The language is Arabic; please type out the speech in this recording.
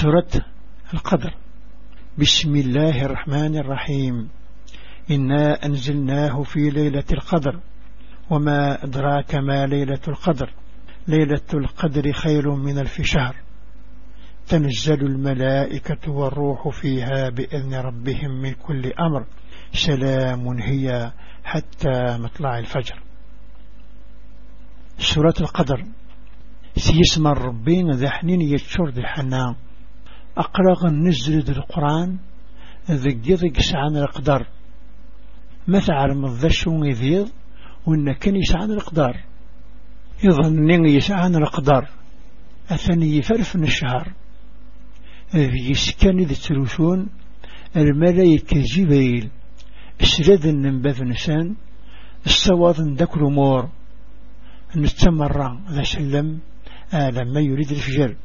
سورة القدر. بسم الله الرحمن الرحيم. إنا أنزلناه في ليلة القدر. وما أدراك ما ليلة القدر. ليلة القدر خير من ألف شهر. تنزل الملائكة والروح فيها بإذن ربهم من كل أمر. سلام هي حتى مطلع الفجر. سورة القدر. سيسمى الربين ذا حنين يتشور ذي حنان أقرغ النزل ذي القرآن ذي سعان القدر. مثل مضشون يذيض وإن كان يسعان القدر. يظن يسعان القدر. أثني يفرف من الشهر. ذي سكان ذي تروسون الملايكة جبيل. اسرد النبذ نسان السواض ذكر مور. نستمر ذا سلم آه لما يريد الفجر.